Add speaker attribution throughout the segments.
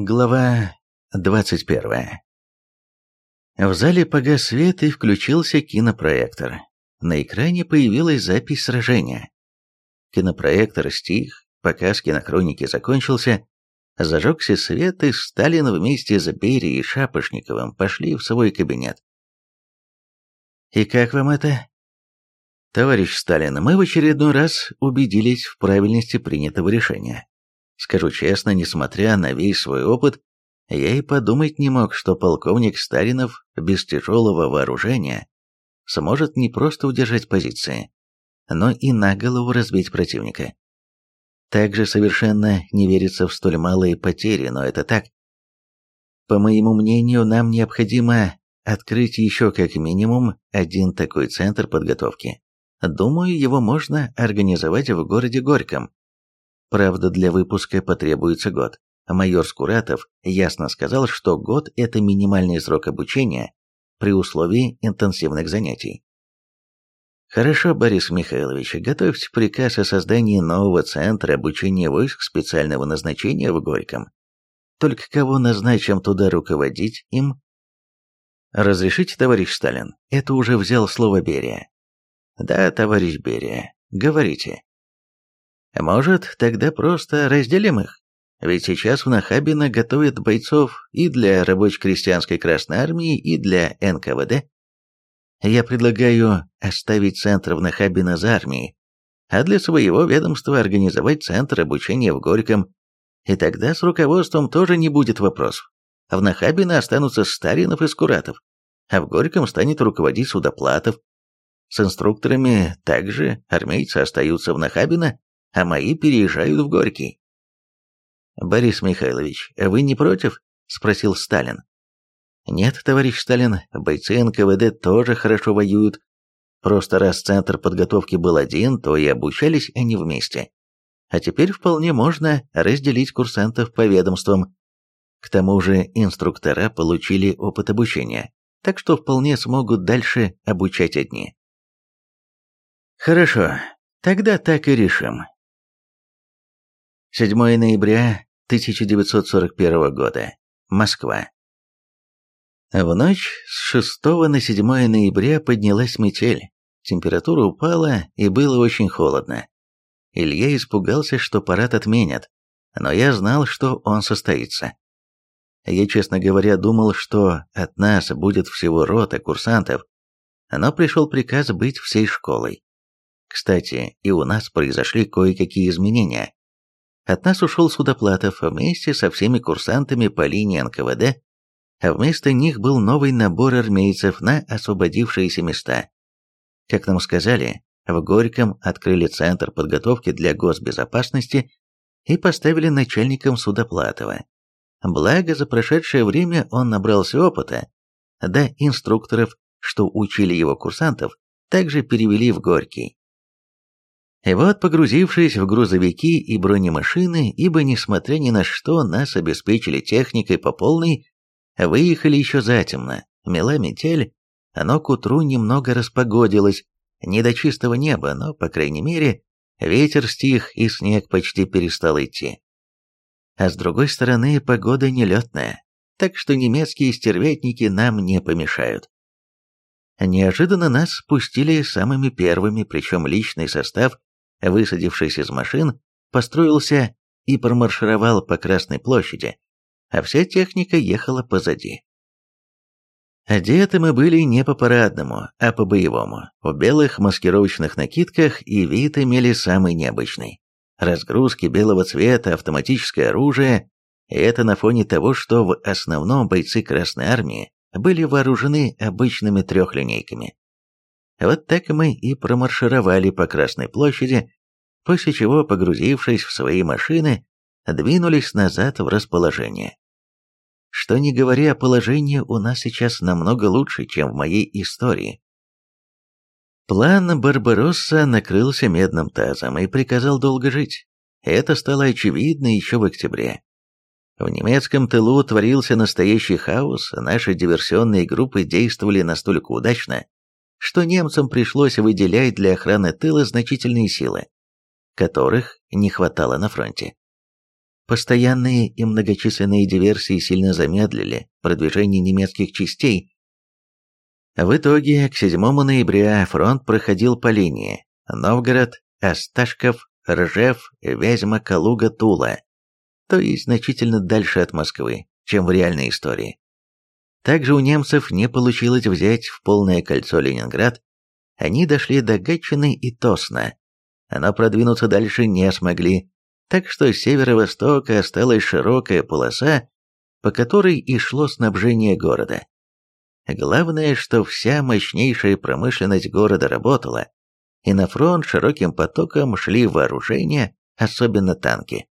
Speaker 1: Глава 21 В зале погас свет и включился кинопроектор. На экране появилась запись сражения. Кинопроектор стих, показ кинохроники закончился, зажегся свет, и Сталин вместе с Берией и Шапошниковым пошли в свой кабинет. «И как вам это?» «Товарищ Сталин, мы в очередной раз убедились в правильности принятого решения. Скажу честно, несмотря на весь свой опыт, я и подумать не мог, что полковник Старинов без тяжелого вооружения сможет не просто удержать позиции, но и на голову разбить противника. Также совершенно не верится в столь малые потери, но это так. По моему мнению, нам необходимо открыть еще как минимум один такой центр подготовки. Думаю, его можно организовать в городе Горьком, Правда, для выпуска потребуется год. Майор Скуратов ясно сказал, что год – это минимальный срок обучения при условии интенсивных занятий. Хорошо, Борис Михайлович, готовьте приказ о создании нового центра обучения войск специального назначения в Горьком. Только кого назначим туда руководить им? Разрешите, товарищ Сталин? Это уже взял слово Берия. Да, товарищ Берия, говорите. Может, тогда просто разделим их? Ведь сейчас в Нахабино готовят бойцов и для рабоче-крестьянской Красной Армии, и для НКВД. Я предлагаю оставить центр в Нахабино за армией, а для своего ведомства организовать центр обучения в Горьком, и тогда с руководством тоже не будет вопросов. В Нахабино останутся Старинов и Скуратов, а в Горьком станет руководить Судоплатов. С инструкторами также армейцы остаются в Нахабино, а мои переезжают в Горький. «Борис Михайлович, вы не против?» – спросил Сталин. «Нет, товарищ Сталин, бойцы НКВД тоже хорошо воюют. Просто раз центр подготовки был один, то и обучались они вместе. А теперь вполне можно разделить курсантов по ведомствам. К тому же инструктора получили опыт обучения, так что вполне смогут дальше обучать одни». «Хорошо, тогда так и решим», 7 ноября 1941 года. Москва. В ночь с 6 на 7 ноября поднялась метель. Температура упала и было очень холодно. Илья испугался, что парад отменят, но я знал, что он состоится. Я, честно говоря, думал, что от нас будет всего рота курсантов, но пришел приказ быть всей школой. Кстати, и у нас произошли кое-какие изменения. От нас ушел Судоплатов вместе со всеми курсантами по линии НКВД, а вместо них был новый набор армейцев на освободившиеся места. Как нам сказали, в Горьком открыли центр подготовки для госбезопасности и поставили начальником Судоплатова. Благо, за прошедшее время он набрался опыта, да инструкторов, что учили его курсантов, также перевели в Горький. И вот, погрузившись в грузовики и бронемашины, ибо, несмотря ни на что, нас обеспечили техникой по полной, выехали еще затемно, мела метель, оно к утру немного распогодилось, не до чистого неба, но, по крайней мере, ветер стих и снег почти перестал идти. А с другой стороны, погода нелетная, так что немецкие стервятники нам не помешают. Неожиданно нас спустили самыми первыми, причем личный состав высадившись из машин, построился и промаршировал по Красной площади, а вся техника ехала позади. Одеты мы были не по-парадному, а по-боевому, в белых маскировочных накидках и вид имели самый необычный. Разгрузки белого цвета, автоматическое оружие, и это на фоне того, что в основном бойцы Красной Армии были вооружены обычными трехлинейками. Вот так мы и промаршировали по Красной площади, после чего, погрузившись в свои машины, двинулись назад в расположение. Что не говоря, положение у нас сейчас намного лучше, чем в моей истории. План Барбаросса накрылся медным тазом и приказал долго жить. Это стало очевидно еще в октябре. В немецком тылу творился настоящий хаос, наши диверсионные группы действовали настолько удачно, что немцам пришлось выделять для охраны тыла значительные силы, которых не хватало на фронте. Постоянные и многочисленные диверсии сильно замедлили продвижение немецких частей. В итоге, к 7 ноября фронт проходил по линии Новгород, Осташков, Ржев, Вязьма, Калуга, Тула, то есть значительно дальше от Москвы, чем в реальной истории. Также у немцев не получилось взять в полное кольцо Ленинград, они дошли до Гатчины и Тосна, но продвинуться дальше не смогли, так что с северо-востока осталась широкая полоса, по которой и шло снабжение города. Главное, что вся мощнейшая промышленность города работала, и на фронт широким потоком шли вооружения, особенно танки.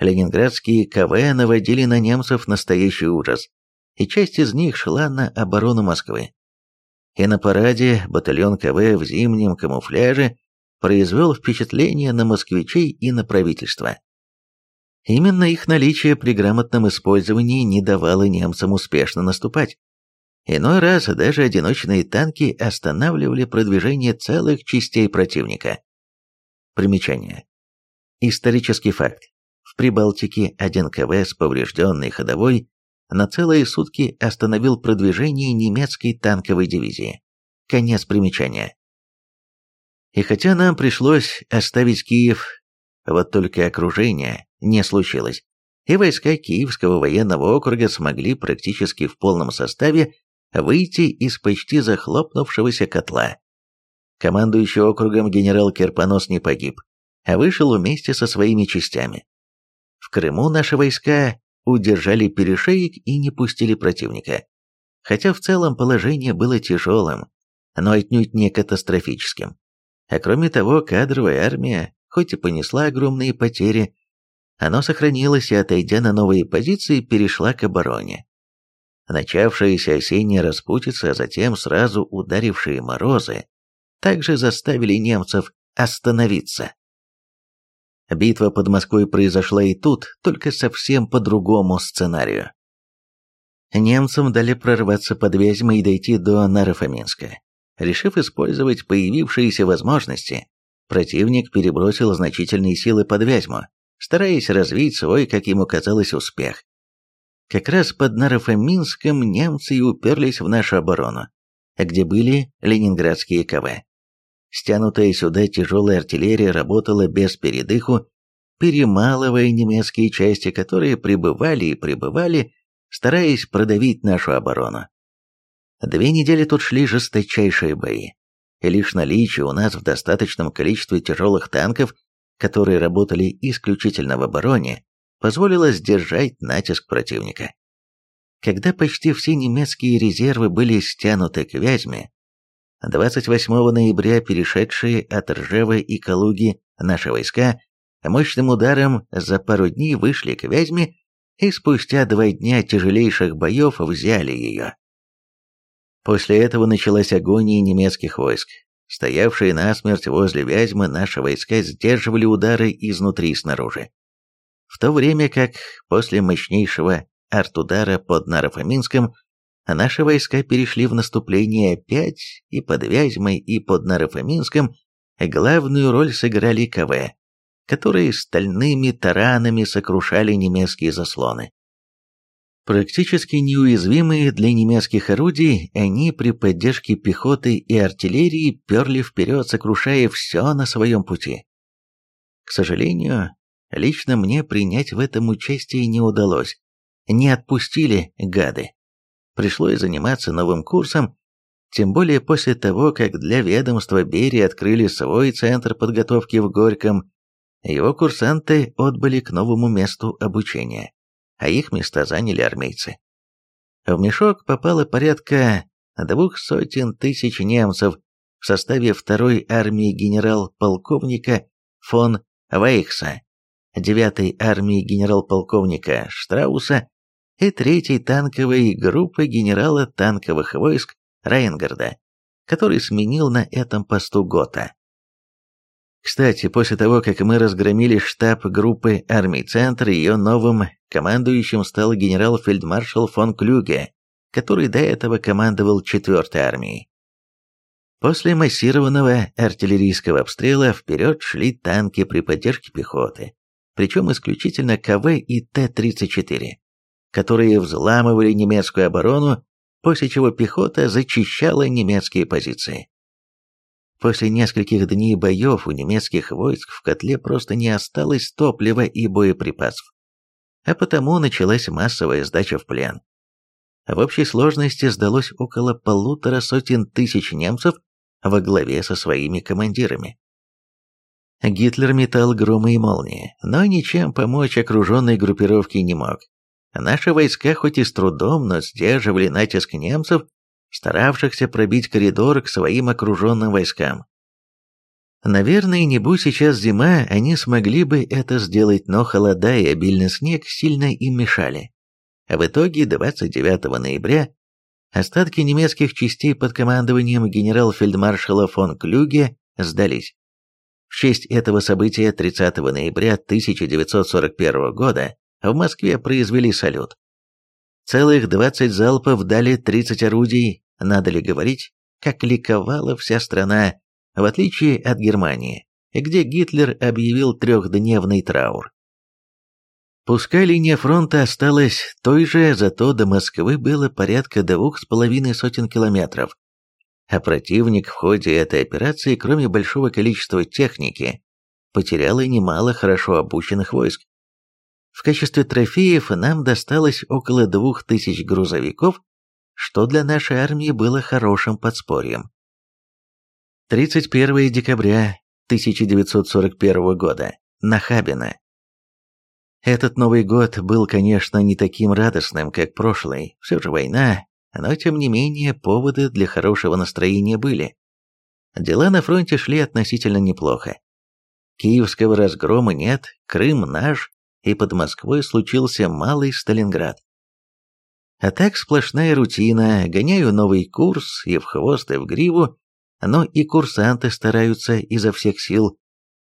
Speaker 1: Ленинградские КВ наводили на немцев настоящий ужас, и часть из них шла на оборону Москвы. И на параде батальон КВ в зимнем камуфляже произвел впечатление на москвичей и на правительство. Именно их наличие при грамотном использовании не давало немцам успешно наступать. Иной раз даже одиночные танки останавливали продвижение целых частей противника. Примечание. Исторический факт. В Прибалтике один КВ с поврежденной ходовой на целые сутки остановил продвижение немецкой танковой дивизии. Конец примечания. И хотя нам пришлось оставить Киев, вот только окружение не случилось, и войска Киевского военного округа смогли практически в полном составе выйти из почти захлопнувшегося котла. Командующий округом генерал Керпонос не погиб, а вышел вместе со своими частями. В Крыму наши войска удержали перешеек и не пустили противника. Хотя в целом положение было тяжелым, но отнюдь не катастрофическим. А кроме того, кадровая армия, хоть и понесла огромные потери, оно сохранилось и, отойдя на новые позиции, перешла к обороне. Начавшаяся осенняя распутица, а затем сразу ударившие морозы, также заставили немцев остановиться. Битва под Москвой произошла и тут, только совсем по другому сценарию. Немцам дали прорваться под Вязьмой и дойти до Нарофоминска. Решив использовать появившиеся возможности, противник перебросил значительные силы под Вязьму, стараясь развить свой, как ему казалось, успех. Как раз под Нарофоминском немцы и уперлись в нашу оборону, где были ленинградские КВ. Стянутая сюда тяжелая артиллерия работала без передыху, перемалывая немецкие части, которые прибывали и прибывали, стараясь продавить нашу оборону. Две недели тут шли жесточайшие бои, и лишь наличие у нас в достаточном количестве тяжелых танков, которые работали исключительно в обороне, позволило сдержать натиск противника. Когда почти все немецкие резервы были стянуты к Вязьме, 28 ноября перешедшие от Ржева и Калуги наши войска мощным ударом за пару дней вышли к Вязьме и спустя два дня тяжелейших боев взяли ее. После этого началась агония немецких войск. Стоявшие насмерть возле Вязьмы наши войска сдерживали удары изнутри и снаружи. В то время как после мощнейшего артудара под Нарофоминском наши войска перешли в наступление опять и под Вязьмой, и под Нарофоминском, главную роль сыграли КВ, которые стальными таранами сокрушали немецкие заслоны. Практически неуязвимые для немецких орудий, они при поддержке пехоты и артиллерии перли вперед, сокрушая все на своем пути. К сожалению, лично мне принять в этом участие не удалось. Не отпустили гады. Пришлось заниматься новым курсом, тем более после того, как для ведомства Берии открыли свой центр подготовки в Горьком, его курсанты отбыли к новому месту обучения а их места заняли армейцы. В мешок попало порядка двух сотен тысяч немцев в составе второй армии генерал-полковника фон Вейхса, девятой армии генерал-полковника Штрауса и третьей танковой группы генерала танковых войск Рейнгарда, который сменил на этом посту Гота. Кстати, после того, как мы разгромили штаб группы армий «Центр», ее новым командующим стал генерал-фельдмаршал фон Клюге, который до этого командовал 4-й армией. После массированного артиллерийского обстрела вперед шли танки при поддержке пехоты, причем исключительно КВ и Т-34, которые взламывали немецкую оборону, после чего пехота зачищала немецкие позиции. После нескольких дней боев у немецких войск в котле просто не осталось топлива и боеприпасов, а потому началась массовая сдача в плен. В общей сложности сдалось около полутора сотен тысяч немцев во главе со своими командирами. Гитлер метал громы и молнии, но ничем помочь окруженной группировке не мог. Наши войска хоть и с трудом, но сдерживали натиск немцев, старавшихся пробить коридор к своим окруженным войскам. Наверное, не будь сейчас зима, они смогли бы это сделать, но холода и обильный снег сильно им мешали. А в итоге 29 ноября остатки немецких частей под командованием генерал-фельдмаршала фон Клюге сдались. В честь этого события 30 ноября 1941 года в Москве произвели салют. Целых 20 залпов дали 30 орудий, надо ли говорить, как ликовала вся страна, в отличие от Германии, где Гитлер объявил трехдневный траур. Пускай линия фронта осталась той же, зато до Москвы было порядка двух с половиной сотен километров. А противник в ходе этой операции, кроме большого количества техники, потерял и немало хорошо обученных войск. В качестве трофеев нам досталось около двух тысяч грузовиков, что для нашей армии было хорошим подспорьем. 31 декабря 1941 года. Нахабино. Этот Новый год был, конечно, не таким радостным, как прошлый, все же война, но тем не менее поводы для хорошего настроения были. Дела на фронте шли относительно неплохо. Киевского разгрома нет, Крым наш, и под Москвой случился малый Сталинград. А так сплошная рутина, гоняю новый курс и в хвост, и в гриву, но и курсанты стараются изо всех сил,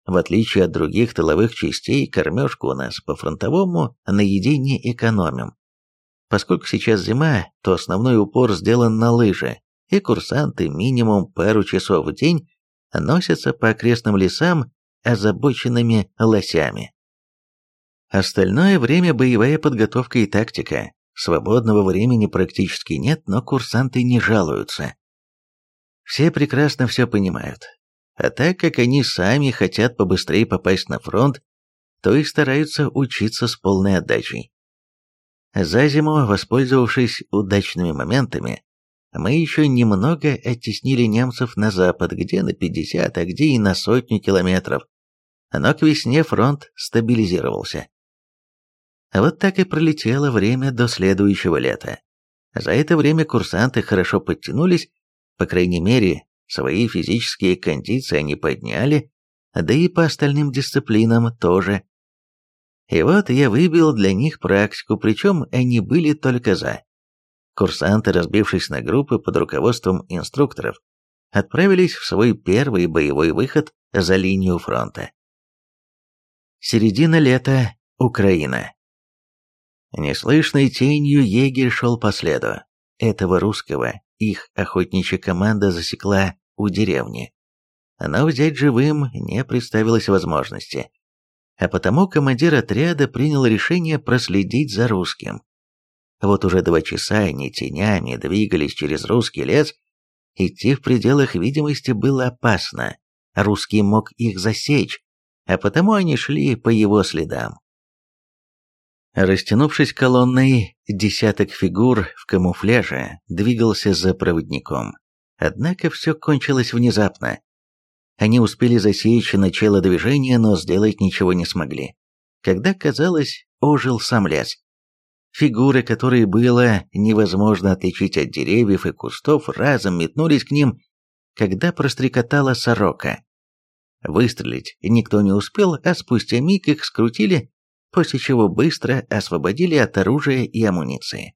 Speaker 1: в отличие от других тыловых частей, кормежку у нас по-фронтовому на еде не экономим. Поскольку сейчас зима, то основной упор сделан на лыжи, и курсанты минимум пару часов в день носятся по окрестным лесам озабоченными лосями. Остальное время боевая подготовка и тактика. Свободного времени практически нет, но курсанты не жалуются. Все прекрасно все понимают. А так как они сами хотят побыстрее попасть на фронт, то и стараются учиться с полной отдачей. За зиму, воспользовавшись удачными моментами, мы еще немного оттеснили немцев на запад, где на 50, а где и на сотню километров. Но к весне фронт стабилизировался. Вот так и пролетело время до следующего лета. За это время курсанты хорошо подтянулись, по крайней мере, Свои физические кондиции они подняли, да и по остальным дисциплинам тоже. И вот я выбил для них практику, причем они были только за. Курсанты, разбившись на группы под руководством инструкторов, отправились в свой первый боевой выход за линию фронта. Середина лета. Украина. Неслышной тенью егерь шел по следу. Этого русского, их охотничья команда засекла у деревни. Но взять живым не представилось возможности. А потому командир отряда принял решение проследить за русским. Вот уже два часа они тенями двигались через русский лес, идти в пределах видимости было опасно. Русский мог их засечь, а потому они шли по его следам. Растянувшись колонной, десяток фигур в камуфляже двигался за проводником. Однако все кончилось внезапно. Они успели засечь начало движения, но сделать ничего не смогли. Когда, казалось, ожил сам лес. Фигуры, которые было невозможно отличить от деревьев и кустов, разом метнулись к ним, когда прострекотала сорока. Выстрелить никто не успел, а спустя миг их скрутили после чего быстро освободили от оружия и амуниции.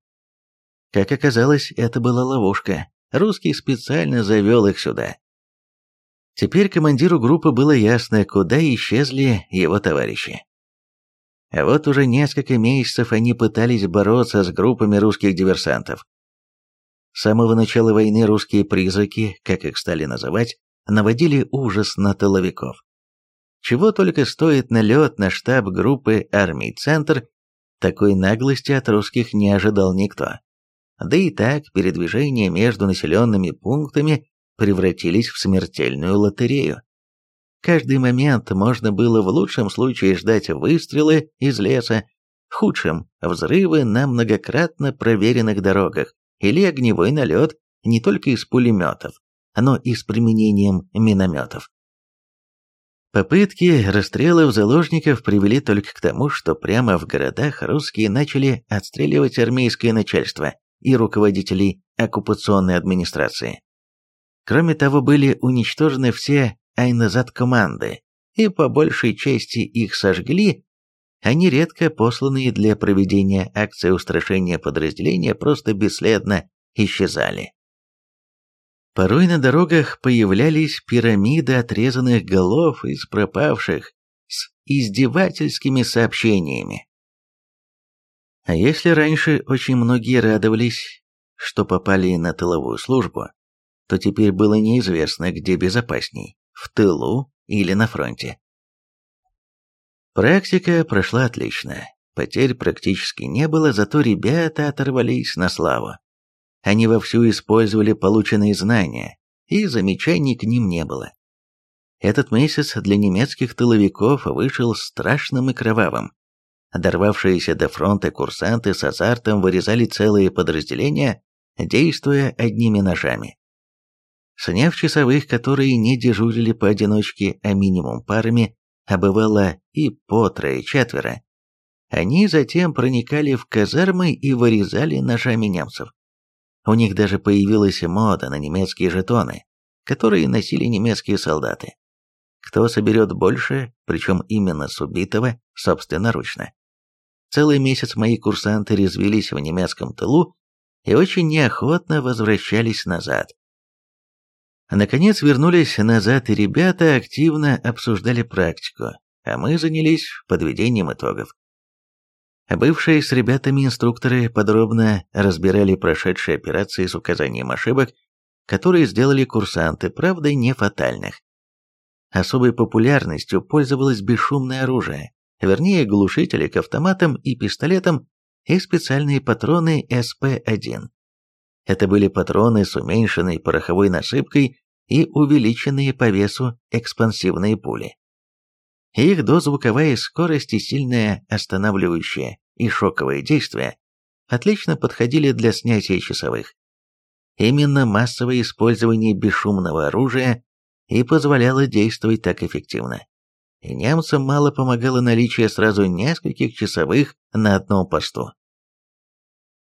Speaker 1: Как оказалось, это была ловушка. Русский специально завел их сюда. Теперь командиру группы было ясно, куда исчезли его товарищи. А вот уже несколько месяцев они пытались бороться с группами русских диверсантов. С самого начала войны русские призраки, как их стали называть, наводили ужас на тыловиков. Чего только стоит налет на штаб группы армий «Центр», такой наглости от русских не ожидал никто. Да и так передвижения между населенными пунктами превратились в смертельную лотерею. Каждый момент можно было в лучшем случае ждать выстрелы из леса, в худшем – взрывы на многократно проверенных дорогах или огневой налет не только из пулеметов, но и с применением минометов. Попытки расстрелов заложников привели только к тому, что прямо в городах русские начали отстреливать армейское начальство и руководителей оккупационной администрации. Кроме того, были уничтожены все айназад-команды, и по большей части их сожгли, они редко посланные для проведения акции устрашения подразделения просто бесследно исчезали. Порой на дорогах появлялись пирамиды отрезанных голов из пропавших с издевательскими сообщениями. А если раньше очень многие радовались, что попали на тыловую службу, то теперь было неизвестно, где безопасней – в тылу или на фронте. Практика прошла отлично. Потерь практически не было, зато ребята оторвались на славу. Они вовсю использовали полученные знания, и замечаний к ним не было. Этот месяц для немецких тыловиков вышел страшным и кровавым. Дорвавшиеся до фронта курсанты с азартом вырезали целые подразделения, действуя одними ножами. Сняв часовых, которые не дежурили поодиночке, а минимум парами, а бывало и по трое-четверо, они затем проникали в казармы и вырезали ножами немцев. У них даже появилась мода на немецкие жетоны, которые носили немецкие солдаты. Кто соберет больше, причем именно с убитого, собственноручно. Целый месяц мои курсанты резвились в немецком тылу и очень неохотно возвращались назад. Наконец вернулись назад, и ребята активно обсуждали практику, а мы занялись подведением итогов. Бывшие с ребятами инструкторы подробно разбирали прошедшие операции с указанием ошибок, которые сделали курсанты, правда не фатальных. Особой популярностью пользовалось бесшумное оружие, вернее глушители к автоматам и пистолетам и специальные патроны СП-1. Это были патроны с уменьшенной пороховой насыпкой и увеличенные по весу экспансивные пули. Их дозвуковая скорость и сильное останавливающее и шоковое действие отлично подходили для снятия часовых. Именно массовое использование бесшумного оружия и позволяло действовать так эффективно. И немцам мало помогало наличие сразу нескольких часовых на одном посту.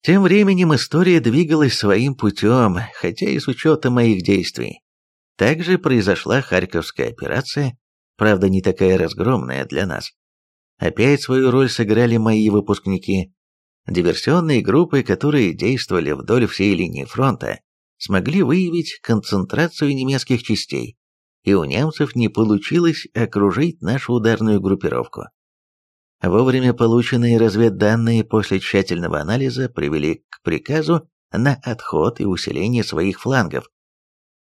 Speaker 1: Тем временем история двигалась своим путем, хотя и с учетом моих действий. Также произошла Харьковская операция, правда не такая разгромная для нас. Опять свою роль сыграли мои выпускники. Диверсионные группы, которые действовали вдоль всей линии фронта, смогли выявить концентрацию немецких частей, и у немцев не получилось окружить нашу ударную группировку. Вовремя полученные разведданные после тщательного анализа привели к приказу на отход и усиление своих флангов.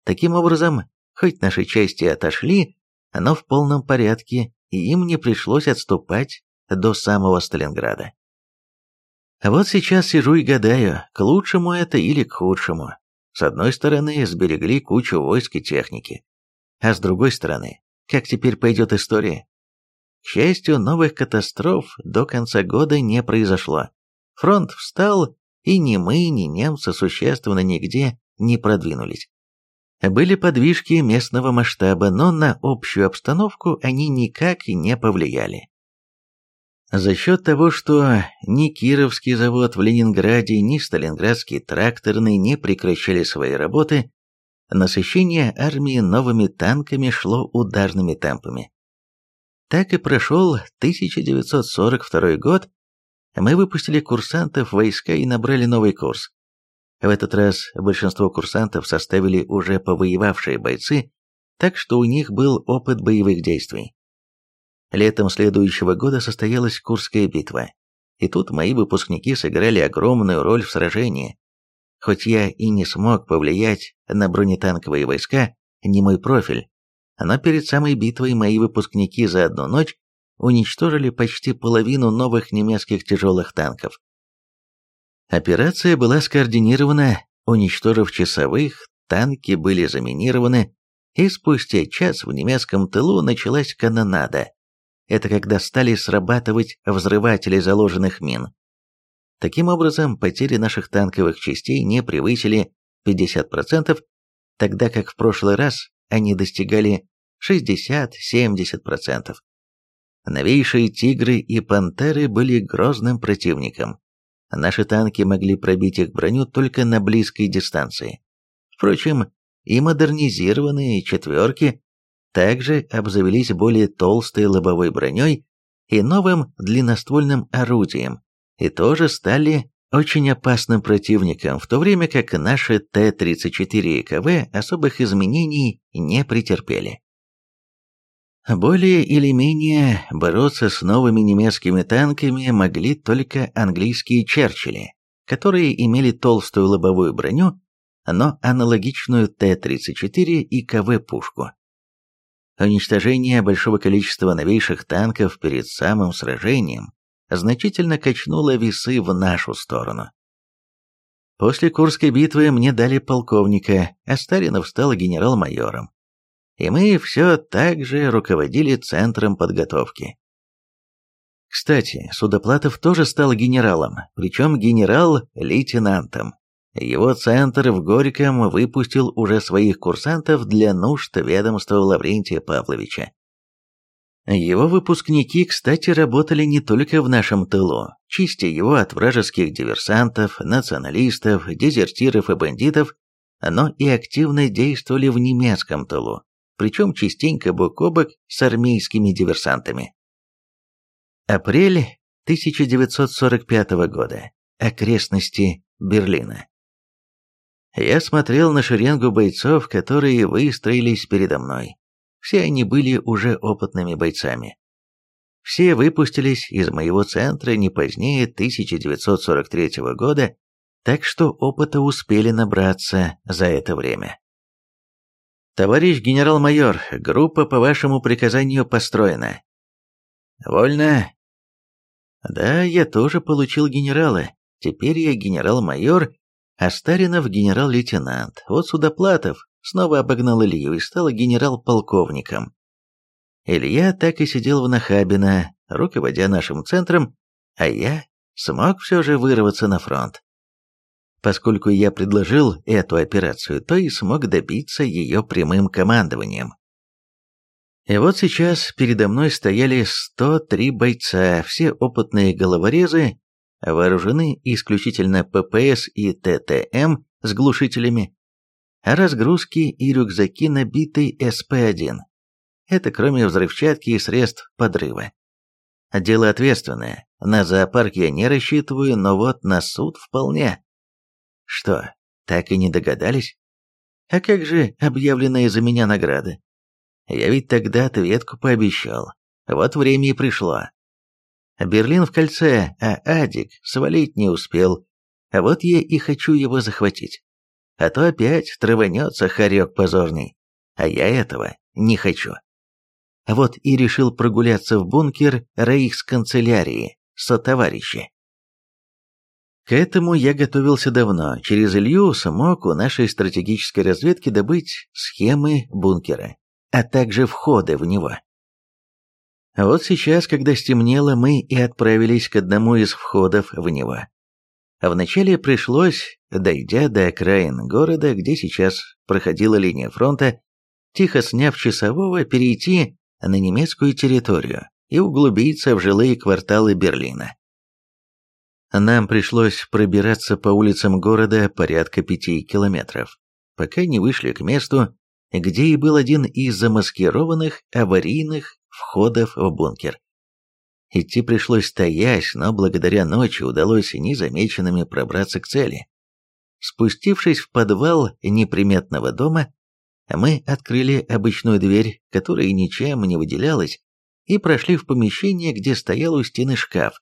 Speaker 1: Таким образом, хоть наши части отошли, но в полном порядке, и им не пришлось отступать до самого Сталинграда. Вот сейчас сижу и гадаю, к лучшему это или к худшему. С одной стороны, сберегли кучу войск и техники. А с другой стороны, как теперь пойдет история? К счастью, новых катастроф до конца года не произошло. Фронт встал, и ни мы, ни немцы существенно нигде не продвинулись. Были подвижки местного масштаба, но на общую обстановку они никак и не повлияли. За счет того, что ни Кировский завод в Ленинграде, ни Сталинградский тракторный не прекращали свои работы, насыщение армии новыми танками шло ударными темпами. Так и прошел 1942 год, мы выпустили курсантов в войска и набрали новый курс. В этот раз большинство курсантов составили уже повоевавшие бойцы, так что у них был опыт боевых действий. Летом следующего года состоялась Курская битва, и тут мои выпускники сыграли огромную роль в сражении. Хоть я и не смог повлиять на бронетанковые войска, не мой профиль, Но перед самой битвой мои выпускники за одну ночь уничтожили почти половину новых немецких тяжелых танков. Операция была скоординирована, уничтожив часовых, танки были заминированы, и спустя час в немецком тылу началась канонада. Это когда стали срабатывать взрыватели заложенных мин. Таким образом, потери наших танковых частей не превысили 50%, тогда как в прошлый раз они достигали 60-70%. Новейшие «Тигры» и «Пантеры» были грозным противником. Наши танки могли пробить их броню только на близкой дистанции. Впрочем, и модернизированные «четверки» также обзавелись более толстой лобовой броней и новым длинноствольным орудием, и тоже стали очень опасным противником, в то время как наши Т-34 и КВ особых изменений не претерпели. Более или менее бороться с новыми немецкими танками могли только английские Черчилли, которые имели толстую лобовую броню, но аналогичную Т-34 и КВ-пушку. Уничтожение большого количества новейших танков перед самым сражением значительно качнуло весы в нашу сторону. После Курской битвы мне дали полковника, а Сталинов стал генерал-майором и мы все так же руководили центром подготовки. Кстати, Судоплатов тоже стал генералом, причем генерал-лейтенантом. Его центр в Горьком выпустил уже своих курсантов для нужд ведомства Лаврентия Павловича. Его выпускники, кстати, работали не только в нашем тылу, чистя его от вражеских диверсантов, националистов, дезертиров и бандитов, но и активно действовали в немецком тылу, причем частенько бок о бок с армейскими диверсантами. Апрель 1945 года. Окрестности Берлина. Я смотрел на шеренгу бойцов, которые выстроились передо мной. Все они были уже опытными бойцами. Все выпустились из моего центра не позднее 1943 года, так что опыта успели набраться за это время. «Товарищ генерал-майор, группа по вашему приказанию построена». «Вольно». «Да, я тоже получил генерала. Теперь я генерал-майор, а Старинов генерал-лейтенант. Вот Судоплатов снова обогнал Илью и стал генерал-полковником. Илья так и сидел в Нахабино, руководя нашим центром, а я смог все же вырваться на фронт. Поскольку я предложил эту операцию, то и смог добиться ее прямым командованием. И вот сейчас передо мной стояли 103 бойца, все опытные головорезы, вооружены исключительно ППС и ТТМ с глушителями, а разгрузки и рюкзаки набиты СП-1. Это кроме взрывчатки и средств подрыва. Дело ответственное, на зоопарк я не рассчитываю, но вот на суд вполне. Что, так и не догадались? А как же объявленная за меня награда? Я ведь тогда ответку пообещал. Вот время и пришло. Берлин в кольце, а Адик свалить не успел. А вот я и хочу его захватить. А то опять траванется хорек позорный. А я этого не хочу. Вот и решил прогуляться в бункер рейхсканцелярии со товарищи. К этому я готовился давно. Через Илью смог у нашей стратегической разведки добыть схемы бункера, а также входы в него. Вот сейчас, когда стемнело, мы и отправились к одному из входов в него. Вначале пришлось, дойдя до окраин города, где сейчас проходила линия фронта, тихо сняв часового, перейти на немецкую территорию и углубиться в жилые кварталы Берлина. Нам пришлось пробираться по улицам города порядка пяти километров, пока не вышли к месту, где и был один из замаскированных аварийных входов в бункер. Идти пришлось стоять, но благодаря ночи удалось незамеченными пробраться к цели. Спустившись в подвал неприметного дома, мы открыли обычную дверь, которая ничем не выделялась, и прошли в помещение, где стоял у стены шкаф,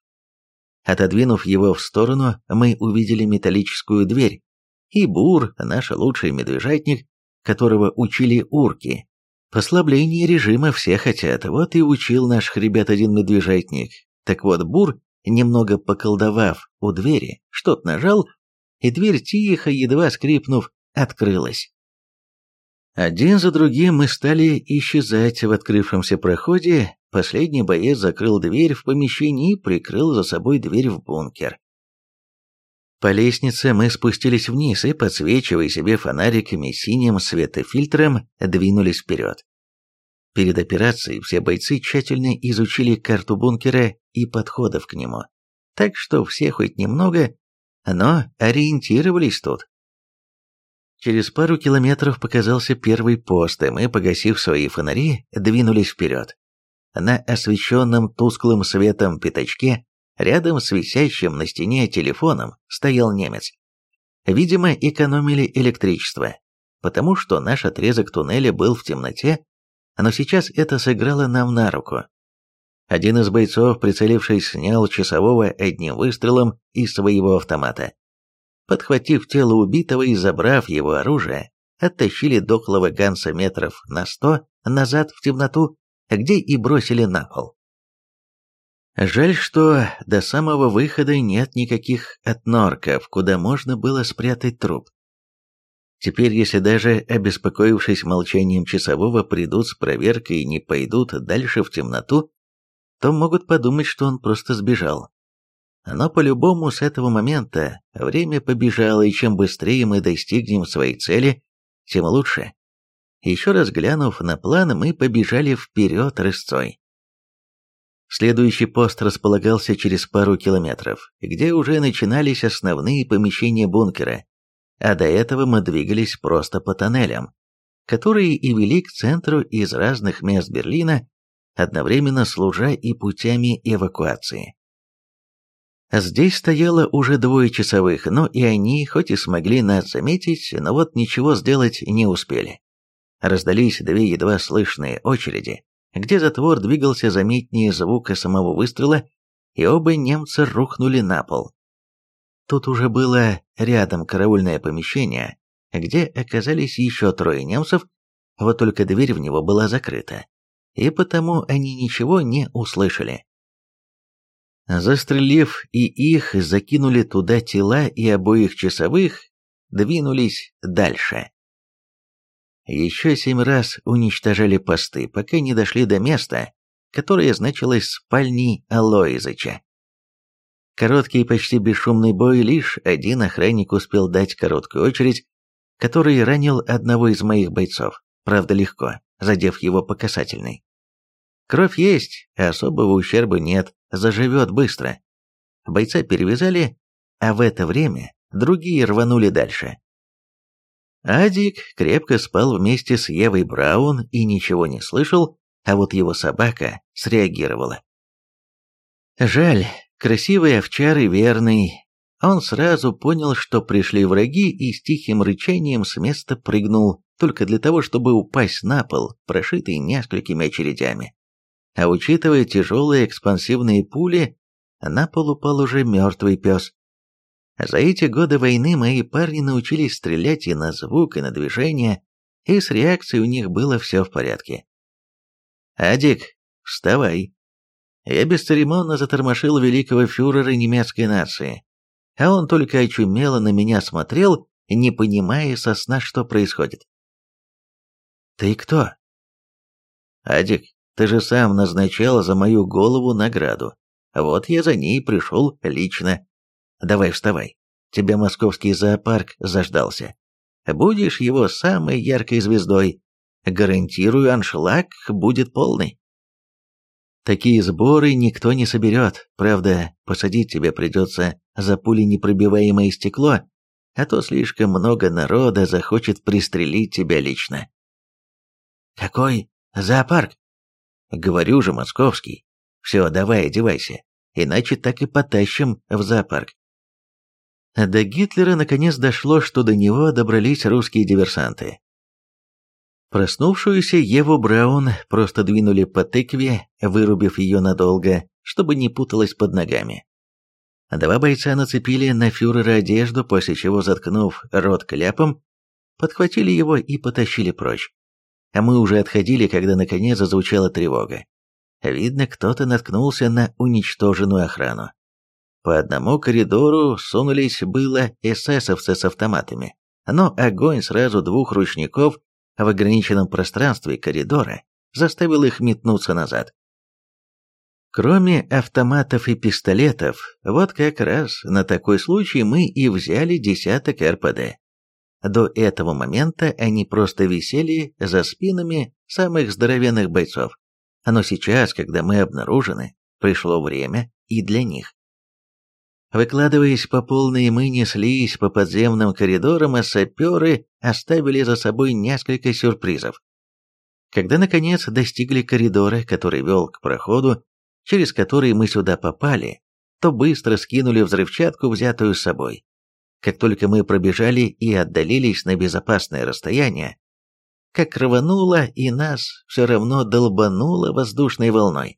Speaker 1: Отодвинув его в сторону, мы увидели металлическую дверь, и Бур, наш лучший медвежатник, которого учили урки, Послабление режима все хотят, вот и учил наш ребят один медвежатник. Так вот, Бур, немного поколдовав у двери, что-то нажал, и дверь тихо, едва скрипнув, открылась. Один за другим мы стали исчезать в открывшемся проходе, последний боец закрыл дверь в помещении и прикрыл за собой дверь в бункер. По лестнице мы спустились вниз и, подсвечивая себе фонариками синим светофильтром, двинулись вперед. Перед операцией все бойцы тщательно изучили карту бункера и подходов к нему, так что все хоть немного, но ориентировались тут. Через пару километров показался первый пост, и мы, погасив свои фонари, двинулись вперед. На освещенном тусклым светом пятачке Рядом с висящим на стене телефоном стоял немец. Видимо, экономили электричество, потому что наш отрезок туннеля был в темноте, но сейчас это сыграло нам на руку. Один из бойцов, прицелившись, снял часового одним выстрелом из своего автомата. Подхватив тело убитого и забрав его оружие, оттащили дохлого Ганса метров на сто назад в темноту, где и бросили на пол. Жаль, что до самого выхода нет никаких отнорков, куда можно было спрятать труп. Теперь, если даже, обеспокоившись молчанием часового, придут с проверкой и не пойдут дальше в темноту, то могут подумать, что он просто сбежал. Но по-любому с этого момента время побежало, и чем быстрее мы достигнем своей цели, тем лучше. Еще раз глянув на план, мы побежали вперед рысцой. Следующий пост располагался через пару километров, где уже начинались основные помещения бункера, а до этого мы двигались просто по тоннелям, которые и вели к центру из разных мест Берлина, одновременно служа и путями эвакуации. Здесь стояло уже двое часовых, но и они, хоть и смогли нас заметить, но вот ничего сделать не успели. Раздались две едва слышные очереди, где затвор двигался заметнее звука самого выстрела, и оба немца рухнули на пол. Тут уже было рядом караульное помещение, где оказались еще трое немцев, вот только дверь в него была закрыта, и потому они ничего не услышали. Застрелив и их, закинули туда тела и обоих часовых, двинулись дальше. Еще семь раз уничтожали посты, пока не дошли до места, которое значилось спальней Алоизыча. Короткий и почти бесшумный бой, лишь один охранник успел дать короткую очередь, который ранил одного из моих бойцов, правда легко, задев его по касательной. Кровь есть, а особого ущерба нет, заживет быстро. Бойца перевязали, а в это время другие рванули дальше. Адик крепко спал вместе с Евой Браун и ничего не слышал, а вот его собака среагировала. Жаль, красивый овчар и верный. Он сразу понял, что пришли враги и с тихим рычанием с места прыгнул, только для того, чтобы упасть на пол, прошитый несколькими очередями. А учитывая тяжелые экспансивные пули, на пол упал уже мертвый пес. За эти годы войны мои парни научились стрелять и на звук, и на движение, и с реакцией у них было все в порядке. «Адик, вставай!» Я бесцеремонно затормошил великого фюрера немецкой нации, а он только очумело на меня смотрел, не понимая со сна, что происходит. «Ты кто?» «Адик, ты же сам назначал за мою голову награду. Вот я за ней пришел лично. Давай вставай. Тебя московский зоопарк заждался. Будешь его самой яркой звездой. Гарантирую, аншлаг будет полный. Такие сборы никто не соберет. Правда, посадить тебе придется за пуленепробиваемое стекло, а то слишком много народа захочет пристрелить тебя лично. Какой зоопарк? Говорю же, московский. Все, давай, одевайся, иначе так и потащим в зоопарк. До Гитлера наконец дошло, что до него добрались русские диверсанты. Проснувшуюся Еву Браун просто двинули по тыкве, вырубив ее надолго, чтобы не путалась под ногами. Два бойца нацепили на фюрера одежду, после чего, заткнув рот кляпом, подхватили его и потащили прочь. а мы уже отходили, когда наконец зазвучала тревога. Видно, кто-то наткнулся на уничтоженную охрану. По одному коридору сунулись было эсэсовцы с автоматами, но огонь сразу двух ручников в ограниченном пространстве коридора заставил их метнуться назад. Кроме автоматов и пистолетов, вот как раз на такой случай мы и взяли десяток РПД. До этого момента они просто висели за спинами самых здоровенных бойцов. Но сейчас, когда мы обнаружены, пришло время и для них. Выкладываясь по полной, мы неслись по подземным коридорам, а саперы оставили за собой несколько сюрпризов. Когда, наконец, достигли коридора, который вел к проходу, через который мы сюда попали, то быстро скинули взрывчатку, взятую с собой. Как только мы пробежали и отдалились на безопасное расстояние, как рвануло и нас все равно долбануло воздушной волной.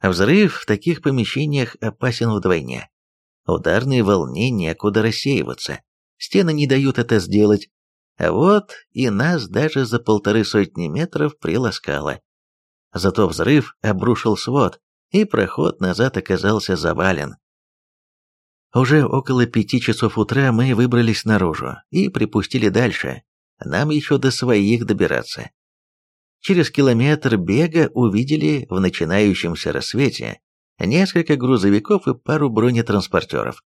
Speaker 1: Взрыв в таких помещениях опасен вдвойне. Ударной волне некуда рассеиваться, стены не дают это сделать, а вот и нас даже за полторы сотни метров приласкало. Зато взрыв обрушил свод, и проход назад оказался завален. Уже около пяти часов утра мы выбрались наружу и припустили дальше. Нам еще до своих добираться. Через километр бега увидели в начинающемся рассвете несколько грузовиков и пару бронетранспортеров.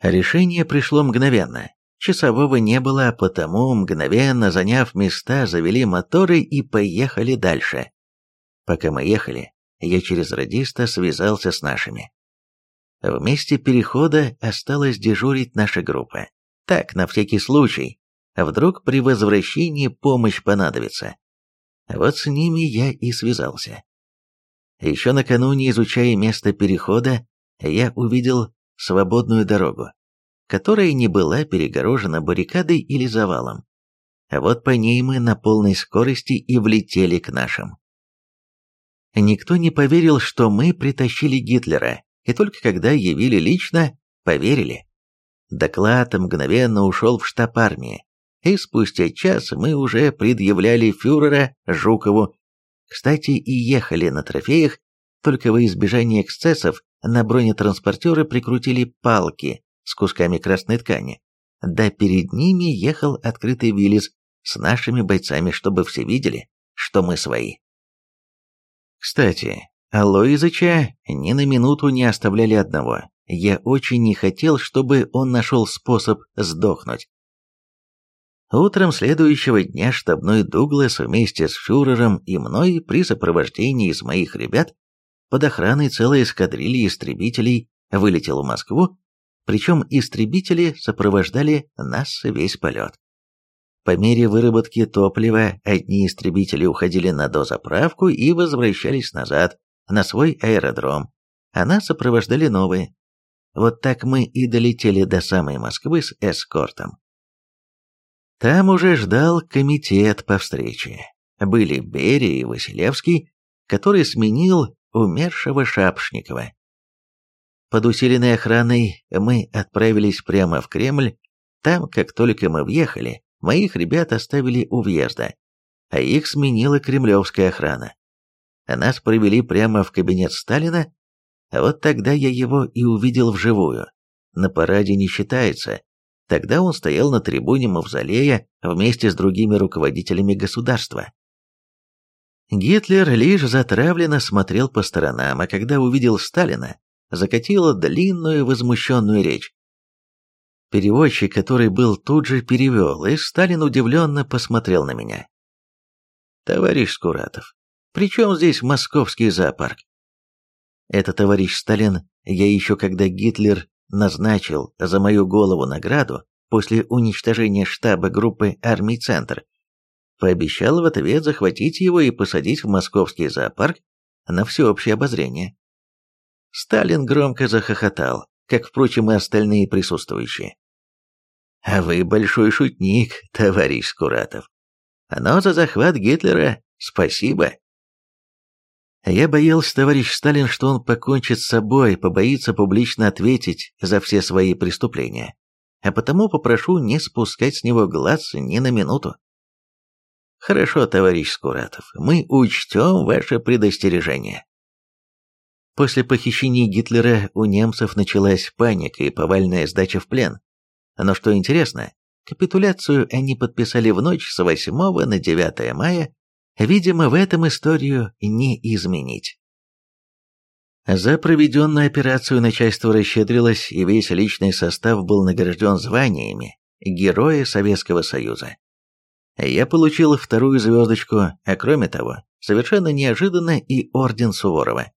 Speaker 1: Решение пришло мгновенно. Часового не было, а потому, мгновенно заняв места, завели моторы и поехали дальше. Пока мы ехали, я через радиста связался с нашими. В месте перехода осталась дежурить наша группа. Так, на всякий случай. Вдруг при возвращении помощь понадобится. Вот с ними я и связался. Еще накануне, изучая место перехода, я увидел свободную дорогу, которая не была перегорожена баррикадой или завалом. А вот по ней мы на полной скорости и влетели к нашим. Никто не поверил, что мы притащили Гитлера, и только когда явили лично, поверили. Доклад мгновенно ушел в штаб армии, и спустя час мы уже предъявляли фюрера Жукову. Кстати, и ехали на трофеях, только во избежание эксцессов на бронетранспортеры прикрутили палки с кусками красной ткани. Да перед ними ехал открытый Виллис с нашими бойцами, чтобы все видели, что мы свои. Кстати, Алоизыча ни на минуту не оставляли одного. Я очень не хотел, чтобы он нашел способ сдохнуть. Утром следующего дня штабной Дуглас вместе с фюрером и мной при сопровождении из моих ребят под охраной целой эскадрильи истребителей вылетел в Москву, причем истребители сопровождали нас весь полет. По мере выработки топлива одни истребители уходили на дозаправку и возвращались назад, на свой аэродром, а нас сопровождали новые. Вот так мы и долетели до самой Москвы с эскортом. Там уже ждал комитет по встрече. Были Берия и Василевский, который сменил умершего Шапшникова. Под усиленной охраной мы отправились прямо в Кремль. Там, как только мы въехали, моих ребят оставили у въезда, а их сменила кремлевская охрана нас провели прямо в кабинет Сталина, а вот тогда я его и увидел вживую. На параде не считается. Тогда он стоял на трибуне Мавзолея вместе с другими руководителями государства. Гитлер лишь затравленно смотрел по сторонам, а когда увидел Сталина, закатил длинную возмущенную речь. Переводчик, который был тут же, перевел, и Сталин удивленно посмотрел на меня. «Товарищ Скуратов, причем здесь московский зоопарк? Это, товарищ Сталин, я еще когда Гитлер назначил за мою голову награду после уничтожения штаба группы армий «Центр», пообещал в ответ захватить его и посадить в московский зоопарк на всеобщее обозрение. Сталин громко захохотал, как, впрочем, и остальные присутствующие. «А вы большой шутник, товарищ Скуратов. Но за захват Гитлера спасибо». Я боялся, товарищ Сталин, что он покончит с собой, побоится публично ответить за все свои преступления. А потому попрошу не спускать с него глаз ни на минуту. Хорошо, товарищ Скуратов, мы учтем ваше предостережение. После похищения Гитлера у немцев началась паника и повальная сдача в плен. Но что интересно, капитуляцию они подписали в ночь с 8 на 9 мая, видимо, в этом историю не изменить. За проведенную операцию начальство расщедрилось, и весь личный состав был награжден званиями Героя Советского Союза. Я получил вторую звездочку, а кроме того, совершенно неожиданно и орден Суворова.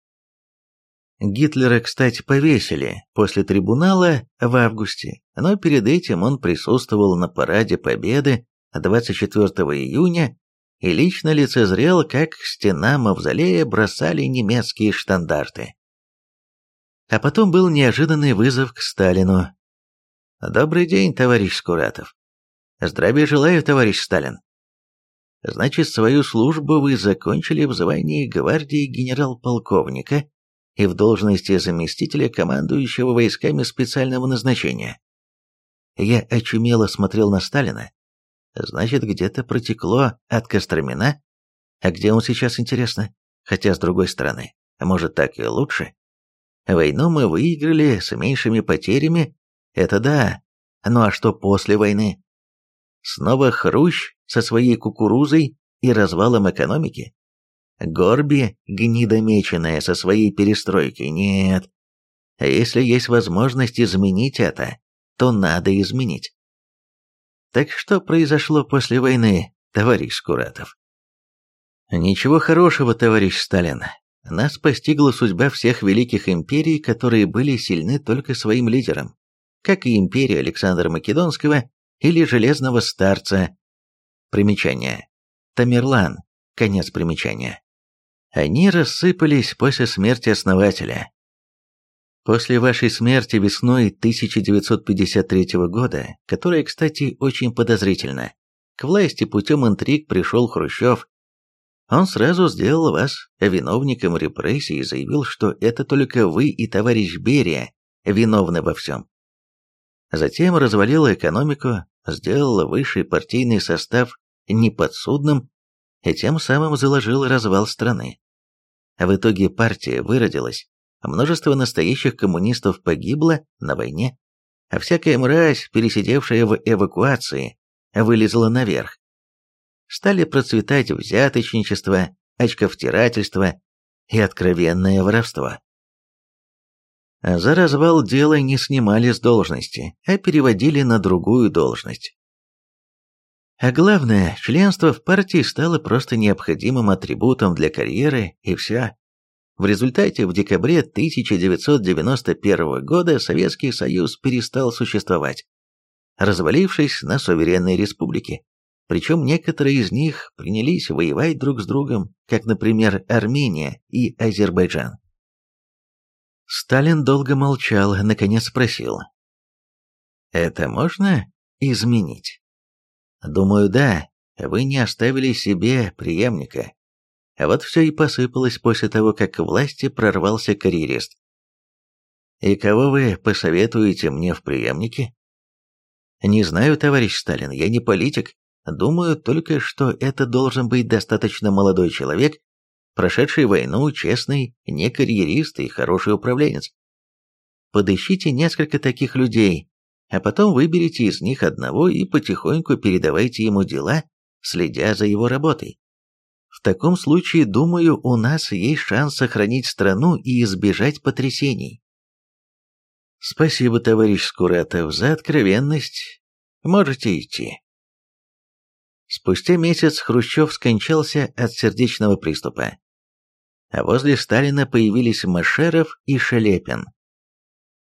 Speaker 1: Гитлера, кстати, повесили после трибунала в августе, но перед этим он присутствовал на параде Победы 24 июня и лично лицезрел, как к стенам мавзолея бросали немецкие штандарты. А потом был неожиданный вызов к Сталину. «Добрый день, товарищ Скуратов». «Здравия желаю, товарищ Сталин». «Значит, свою службу вы закончили в звании гвардии генерал-полковника и в должности заместителя командующего войсками специального назначения». Я очумело смотрел на Сталина, Значит, где-то протекло от Костромина? А где он сейчас, интересно? Хотя, с другой стороны, может, так и лучше? Войну мы выиграли с меньшими потерями, это да. Ну а что после войны? Снова Хрущ со своей кукурузой и развалом экономики? Горби, гнидомеченная со своей перестройкой? Нет. А если есть возможность изменить это, то надо изменить. Так что произошло после войны, товарищ Скуратов? Ничего хорошего, товарищ Сталин. Нас постигла судьба всех великих империй, которые были сильны только своим лидером, как и империя Александра Македонского или Железного Старца. Примечание. Тамерлан. Конец примечания. Они рассыпались после смерти основателя, После вашей смерти весной 1953 года, которая, кстати, очень подозрительна, к власти путем интриг пришел Хрущев. Он сразу сделал вас виновником репрессий и заявил, что это только вы и товарищ Берия виновны во всем. Затем развалил экономику, сделал высший партийный состав неподсудным и тем самым заложил развал страны. В итоге партия выродилась, Множество настоящих коммунистов погибло на войне, а всякая мразь, пересидевшая в эвакуации, вылезла наверх. Стали процветать взяточничество, очковтирательство и откровенное воровство. За развал дела не снимали с должности, а переводили на другую должность. А главное, членство в партии стало просто необходимым атрибутом для карьеры, и все. В результате в декабре 1991 года Советский Союз перестал существовать, развалившись на суверенные республики. Причем некоторые из них принялись воевать друг с другом, как, например, Армения и Азербайджан. Сталин долго молчал, наконец спросил. «Это можно изменить?» «Думаю, да. Вы не оставили себе преемника, а вот все и посыпалось после того, как к власти прорвался карьерист. «И кого вы посоветуете мне в преемнике?» «Не знаю, товарищ Сталин, я не политик. Думаю только, что это должен быть достаточно молодой человек, прошедший войну, честный, не карьерист и хороший управленец. Подыщите несколько таких людей, а потом выберите из них одного и потихоньку передавайте ему дела, следя за его работой. Таком случае, думаю, у нас есть шанс сохранить страну и избежать потрясений. Спасибо, товарищ Скуратов, за откровенность. Можете идти. Спустя месяц Хрущев скончался от сердечного приступа. А возле Сталина появились Машеров и Шелепин.